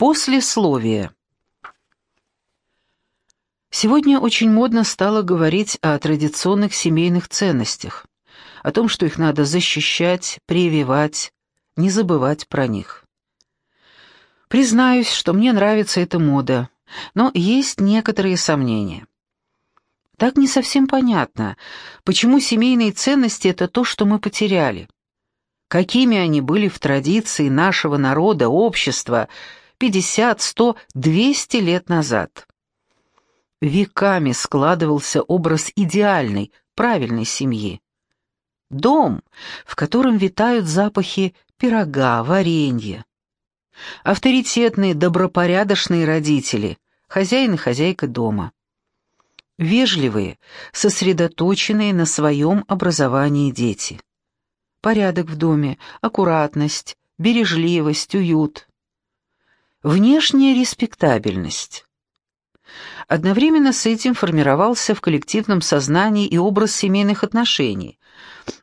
Послесловие. Сегодня очень модно стало говорить о традиционных семейных ценностях, о том, что их надо защищать, прививать, не забывать про них. Признаюсь, что мне нравится эта мода, но есть некоторые сомнения. Так не совсем понятно, почему семейные ценности — это то, что мы потеряли. Какими они были в традиции нашего народа, общества — 50, 100, 200 лет назад. Веками складывался образ идеальной, правильной семьи. Дом, в котором витают запахи пирога, варенья. Авторитетные, добропорядочные родители, хозяин и хозяйка дома. Вежливые, сосредоточенные на своем образовании дети. Порядок в доме, аккуратность, бережливость, уют. Внешняя респектабельность. Одновременно с этим формировался в коллективном сознании и образ семейных отношений.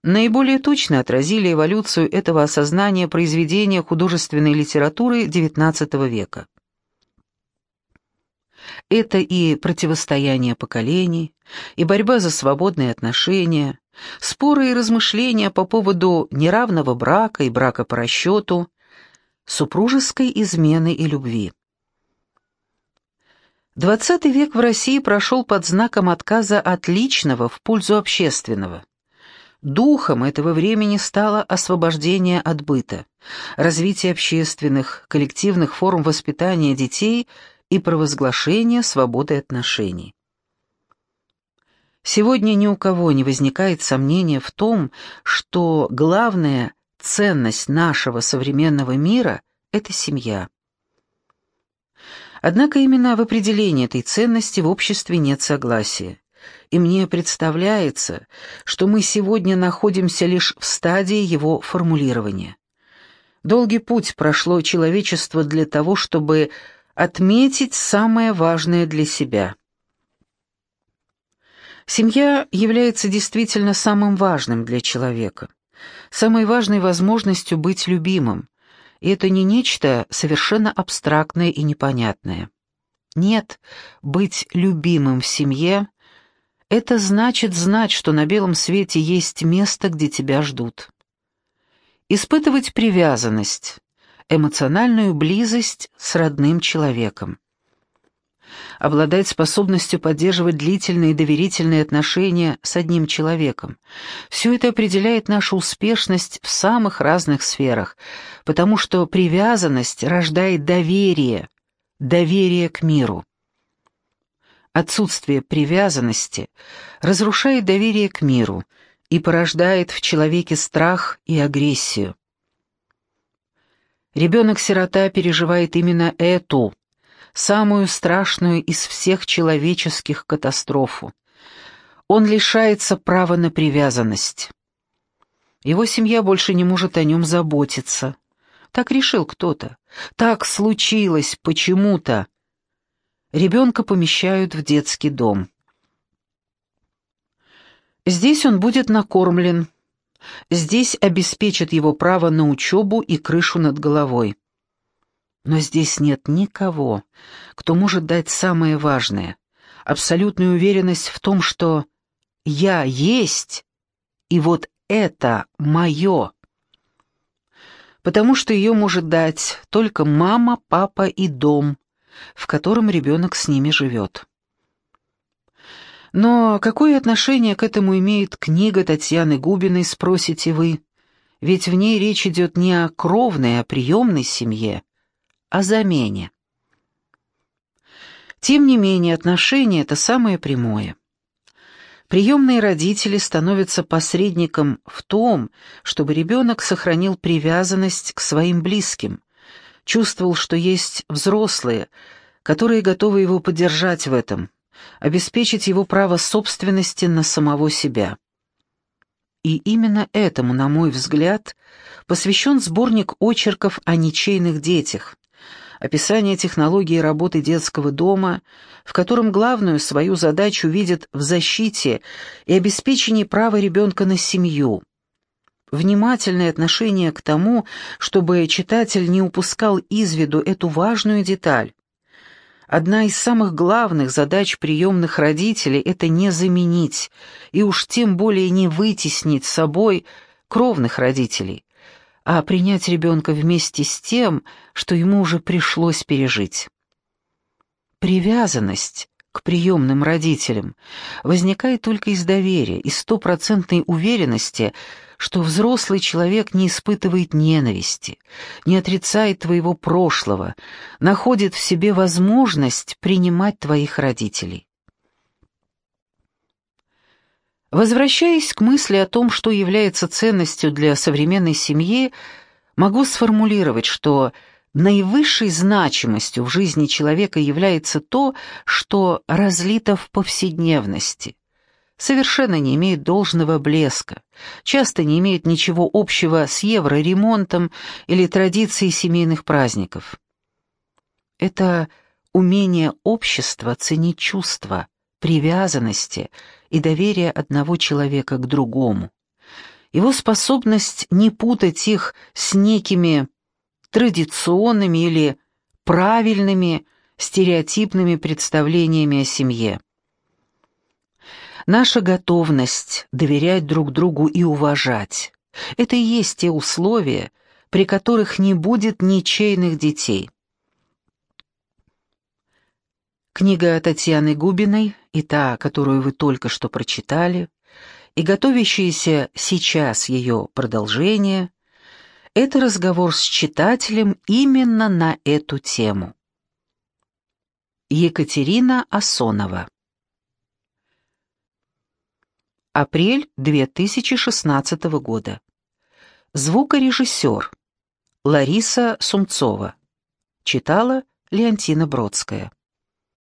Наиболее точно отразили эволюцию этого осознания произведения художественной литературы XIX века. Это и противостояние поколений, и борьба за свободные отношения, споры и размышления по поводу неравного брака и брака по расчету, супружеской измены и любви. Двадцатый век в России прошел под знаком отказа от личного в пользу общественного. Духом этого времени стало освобождение от быта, развитие общественных, коллективных форм воспитания детей и провозглашение свободы отношений. Сегодня ни у кого не возникает сомнения в том, что главное ценность нашего современного мира — это семья. Однако именно в определении этой ценности в обществе нет согласия. И мне представляется, что мы сегодня находимся лишь в стадии его формулирования. Долгий путь прошло человечество для того, чтобы отметить самое важное для себя. Семья является действительно самым важным для человека самой важной возможностью быть любимым, и это не нечто совершенно абстрактное и непонятное. Нет, быть любимым в семье — это значит знать, что на белом свете есть место, где тебя ждут. Испытывать привязанность, эмоциональную близость с родным человеком обладать способностью поддерживать длительные доверительные отношения с одним человеком. Все это определяет нашу успешность в самых разных сферах, потому что привязанность рождает доверие, доверие к миру. Отсутствие привязанности разрушает доверие к миру и порождает в человеке страх и агрессию. Ребенок-сирота переживает именно эту, самую страшную из всех человеческих катастрофу. Он лишается права на привязанность. Его семья больше не может о нем заботиться. Так решил кто-то. Так случилось почему-то. Ребенка помещают в детский дом. Здесь он будет накормлен. Здесь обеспечат его право на учебу и крышу над головой. Но здесь нет никого, кто может дать самое важное — абсолютную уверенность в том, что «я есть», и вот это мое. Потому что ее может дать только мама, папа и дом, в котором ребенок с ними живет. Но какое отношение к этому имеет книга Татьяны Губиной, спросите вы? Ведь в ней речь идет не о кровной, а о приемной семье о замене. Тем не менее, отношения — это самое прямое. Приемные родители становятся посредником в том, чтобы ребенок сохранил привязанность к своим близким, чувствовал, что есть взрослые, которые готовы его поддержать в этом, обеспечить его право собственности на самого себя. И именно этому, на мой взгляд, посвящен сборник очерков о ничейных детях, описание технологии работы детского дома, в котором главную свою задачу видят в защите и обеспечении права ребенка на семью. внимательное отношение к тому, чтобы читатель не упускал из виду эту важную деталь. Одна из самых главных задач приемных родителей – это не заменить, и уж тем более не вытеснить собой кровных родителей, а принять ребенка вместе с тем, что ему уже пришлось пережить. Привязанность к приемным родителям возникает только из доверия, из стопроцентной уверенности, что взрослый человек не испытывает ненависти, не отрицает твоего прошлого, находит в себе возможность принимать твоих родителей. Возвращаясь к мысли о том, что является ценностью для современной семьи, могу сформулировать, что наивысшей значимостью в жизни человека является то, что разлито в повседневности, совершенно не имеет должного блеска, часто не имеет ничего общего с евроремонтом или традицией семейных праздников. Это умение общества ценить чувства, привязанности и доверия одного человека к другому. Его способность не путать их с некими традиционными или правильными стереотипными представлениями о семье. Наша готовность доверять друг другу и уважать – это и есть те условия, при которых не будет ничейных детей. Книга Татьяны Губиной и та, которую вы только что прочитали, и готовящееся сейчас ее продолжение – это разговор с читателем именно на эту тему. Екатерина Асонова Апрель 2016 года. Звукорежиссер Лариса Сумцова. Читала Леонтина Бродская.